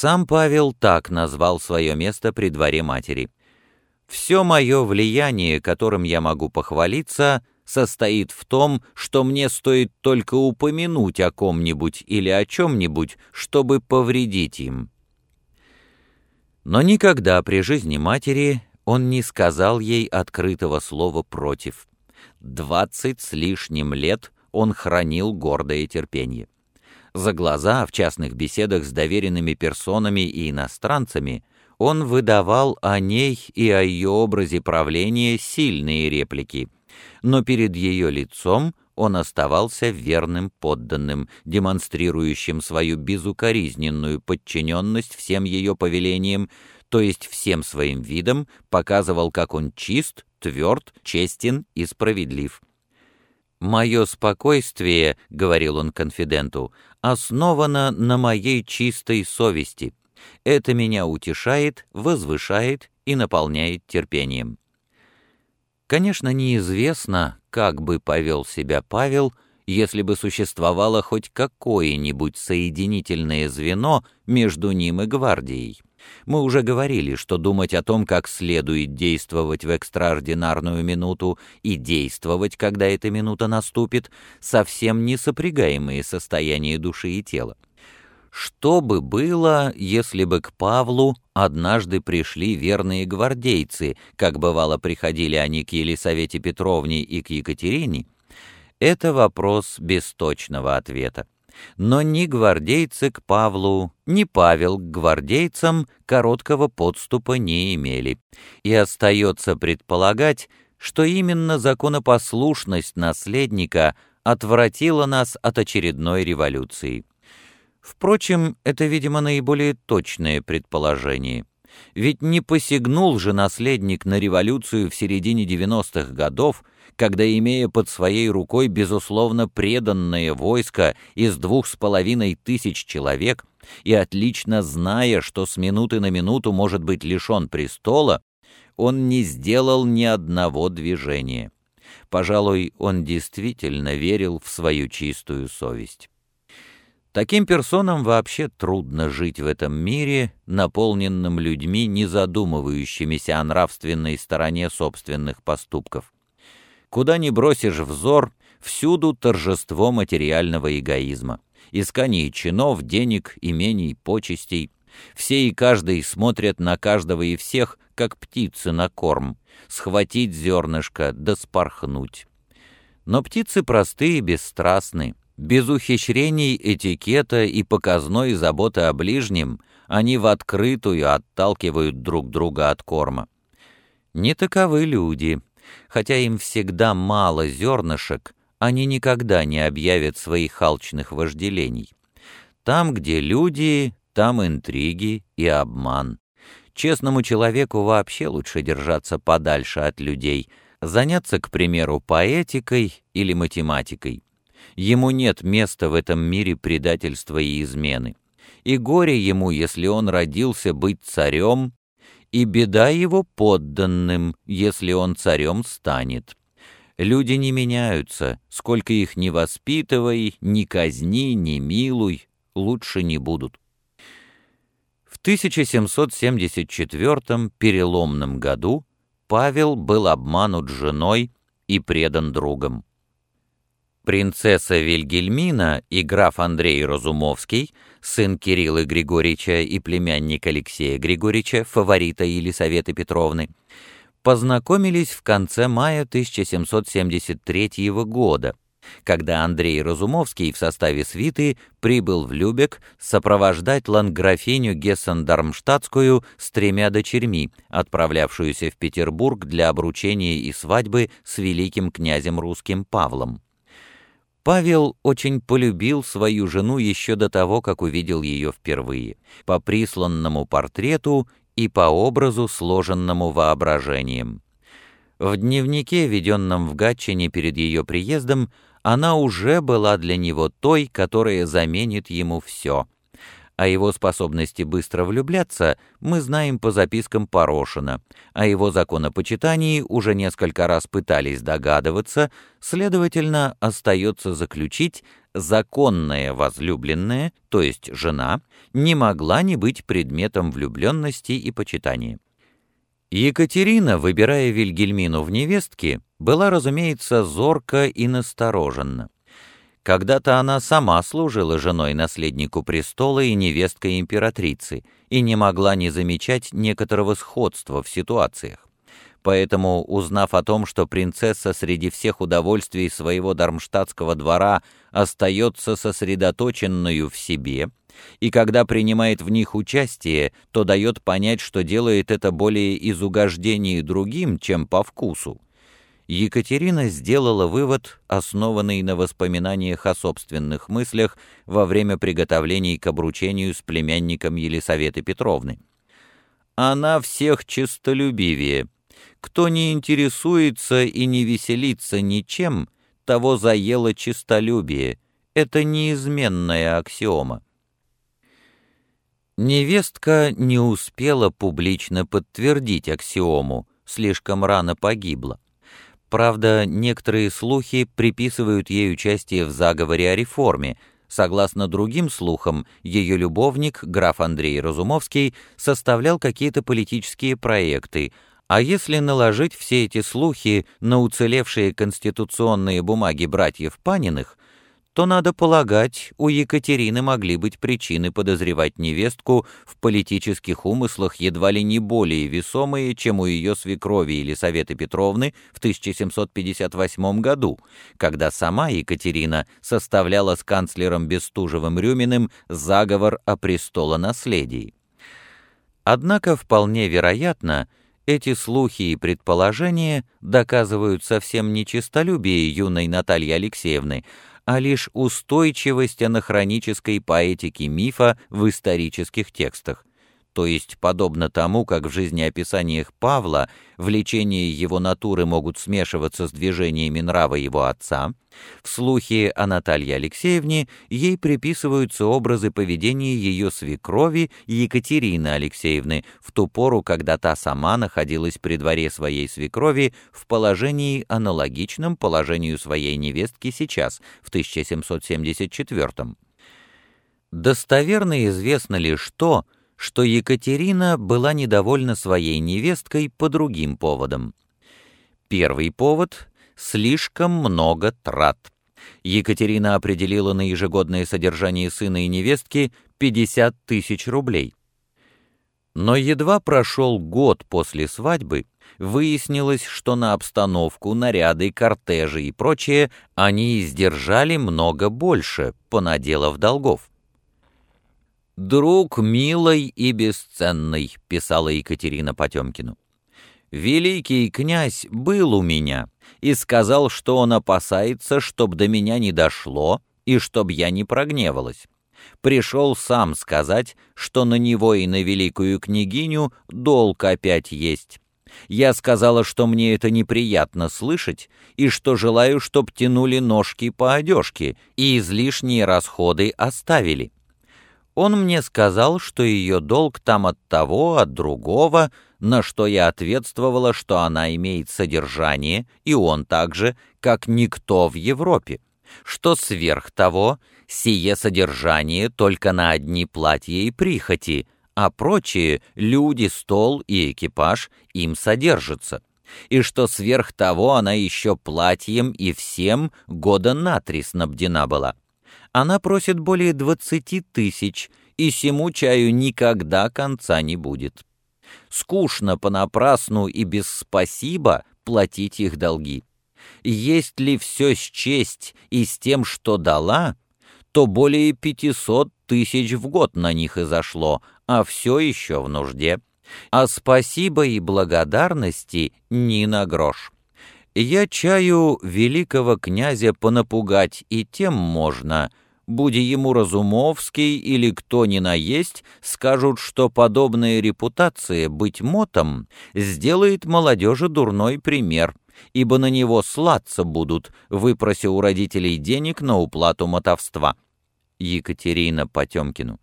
Сам Павел так назвал свое место при дворе матери. «Все мое влияние, которым я могу похвалиться, состоит в том, что мне стоит только упомянуть о ком-нибудь или о чем-нибудь, чтобы повредить им». Но никогда при жизни матери он не сказал ей открытого слова «против». Двадцать с лишним лет он хранил гордое терпение. За глаза в частных беседах с доверенными персонами и иностранцами он выдавал о ней и о ее образе правления сильные реплики, но перед ее лицом он оставался верным подданным, демонстрирующим свою безукоризненную подчиненность всем ее повелениям, то есть всем своим видом показывал, как он чист, тверд, честен и справедлив. «Мое спокойствие, — говорил он конфиденту, — основано на моей чистой совести. Это меня утешает, возвышает и наполняет терпением». Конечно, неизвестно, как бы повел себя Павел, если бы существовало хоть какое-нибудь соединительное звено между ним и гвардией. Мы уже говорили, что думать о том, как следует действовать в экстраординарную минуту и действовать, когда эта минута наступит, совсем не сопрягаемые состояния души и тела. Что бы было, если бы к Павлу однажды пришли верные гвардейцы, как бывало приходили они к Елисавете Петровне и к Екатерине? Это вопрос без точного ответа. Но ни гвардейцы к Павлу, ни Павел к гвардейцам короткого подступа не имели, и остается предполагать, что именно законопослушность наследника отвратила нас от очередной революции. Впрочем, это, видимо, наиболее точное предположение. Ведь не посягнул же наследник на революцию в середине 90-х годов, когда, имея под своей рукой безусловно преданное войско из двух с половиной тысяч человек и отлично зная, что с минуты на минуту может быть лишен престола, он не сделал ни одного движения. Пожалуй, он действительно верил в свою чистую совесть. Таким персонам вообще трудно жить в этом мире, наполненном людьми, не задумывающимися о нравственной стороне собственных поступков. Куда ни бросишь взор, всюду торжество материального эгоизма, искание чинов, денег, имений, почестей. Все и каждый смотрят на каждого и всех, как птицы на корм, схватить зернышко да спорхнуть. Но птицы простые и бесстрастны, без ухищрений этикета и показной заботы о ближнем они в открытую отталкивают друг друга от корма. Не таковы люди, Хотя им всегда мало зернышек, они никогда не объявят своих алчных вожделений. Там, где люди, там интриги и обман. Честному человеку вообще лучше держаться подальше от людей, заняться, к примеру, поэтикой или математикой. Ему нет места в этом мире предательства и измены. И горе ему, если он родился быть царем и беда его подданным, если он царем станет. Люди не меняются, сколько их ни воспитывай, ни казни, ни милуй, лучше не будут. В 1774 переломном году Павел был обманут женой и предан другом. Принцесса Вильгельмина и граф Андрей Разумовский, сын Кирилла Григорьевича и племянник Алексея Григорьевича, фаворита Елисаветы Петровны, познакомились в конце мая 1773 года, когда Андрей Разумовский в составе свиты прибыл в Любек сопровождать ланграфиню Гессен-Дармштадтскую с тремя дочерьми, отправлявшуюся в Петербург для обручения и свадьбы с великим князем русским Павлом. Павел очень полюбил свою жену еще до того, как увидел ее впервые, по присланному портрету и по образу, сложенному воображением. В дневнике, веденном в Гатчине перед ее приездом, она уже была для него той, которая заменит ему все. О его способности быстро влюбляться мы знаем по запискам Порошина, о его законопочитании уже несколько раз пытались догадываться, следовательно, остается заключить, законная возлюбленная, то есть жена, не могла не быть предметом влюбленности и почитания. Екатерина, выбирая Вильгельмину в невестке, была, разумеется, зорка и настороженна. Когда-то она сама служила женой наследнику престола и невесткой императрицы и не могла не замечать некоторого сходства в ситуациях. Поэтому, узнав о том, что принцесса среди всех удовольствий своего дармштадтского двора остается сосредоточенную в себе, и когда принимает в них участие, то дает понять, что делает это более из угождения другим, чем по вкусу, Екатерина сделала вывод, основанный на воспоминаниях о собственных мыслях во время приготовлений к обручению с племянником Елисаветы Петровны. Она всех честолюбивее. Кто не интересуется и не веселится ничем, того заело честолюбие. Это неизменная аксиома. Невестка не успела публично подтвердить аксиому, слишком рано погибла. Правда, некоторые слухи приписывают ей участие в заговоре о реформе. Согласно другим слухам, ее любовник, граф Андрей Разумовский, составлял какие-то политические проекты, а если наложить все эти слухи на уцелевшие конституционные бумаги братьев Паниных, то, надо полагать, у Екатерины могли быть причины подозревать невестку в политических умыслах едва ли не более весомые, чем у ее свекрови Елисаветы Петровны в 1758 году, когда сама Екатерина составляла с канцлером Бестужевым-Рюминым заговор о престолонаследии. Однако вполне вероятно, эти слухи и предположения доказывают совсем не честолюбие юной Натальи Алексеевны, а лишь устойчивость анахронической поэтики мифа в исторических текстах, то есть подобно тому, как в жизнеописаниях Павла влечения его натуры могут смешиваться с движениями нрава его отца, в слухе о Наталье Алексеевне ей приписываются образы поведения ее свекрови Екатерины Алексеевны в ту пору, когда та сама находилась при дворе своей свекрови в положении аналогичном положению своей невестки сейчас, в 1774 -м. Достоверно известно лишь то, что Екатерина была недовольна своей невесткой по другим поводам. Первый повод — слишком много трат. Екатерина определила на ежегодное содержание сына и невестки 50 тысяч рублей. Но едва прошел год после свадьбы, выяснилось, что на обстановку, наряды, кортежи и прочее они издержали много больше, понаделав долгов. «Друг милый и бесценный», — писала Екатерина Потемкину. «Великий князь был у меня и сказал, что он опасается, чтоб до меня не дошло и чтоб я не прогневалась. Пришел сам сказать, что на него и на великую княгиню долг опять есть». Я сказала, что мне это неприятно слышать, и что желаю, чтоб тянули ножки по одежке и излишние расходы оставили. Он мне сказал, что ее долг там от того, от другого, на что я ответствовала, что она имеет содержание, и он также, как никто в Европе, что сверх того сие содержание только на одни платья и прихоти, а прочие — люди, стол и экипаж — им содержатся, и что сверх того она еще платьем и всем года на три снабдена была она просит более двадцати тысяч, и сему чаю никогда конца не будет. Скучно понапрасну и без спасибо платить их долги. Есть ли все с честь и с тем, что дала, то более пятисот тысяч в год на них и зашло, а все еще в нужде. А спасибо и благодарности ни на грош. Я чаю великого князя понапугать и тем можно, буди ему Разумовский или кто ни наесть, скажут, что подобная репутация быть мотом сделает молодежи дурной пример, ибо на него слаться будут, выпрося у родителей денег на уплату мотовства. Екатерина Потемкину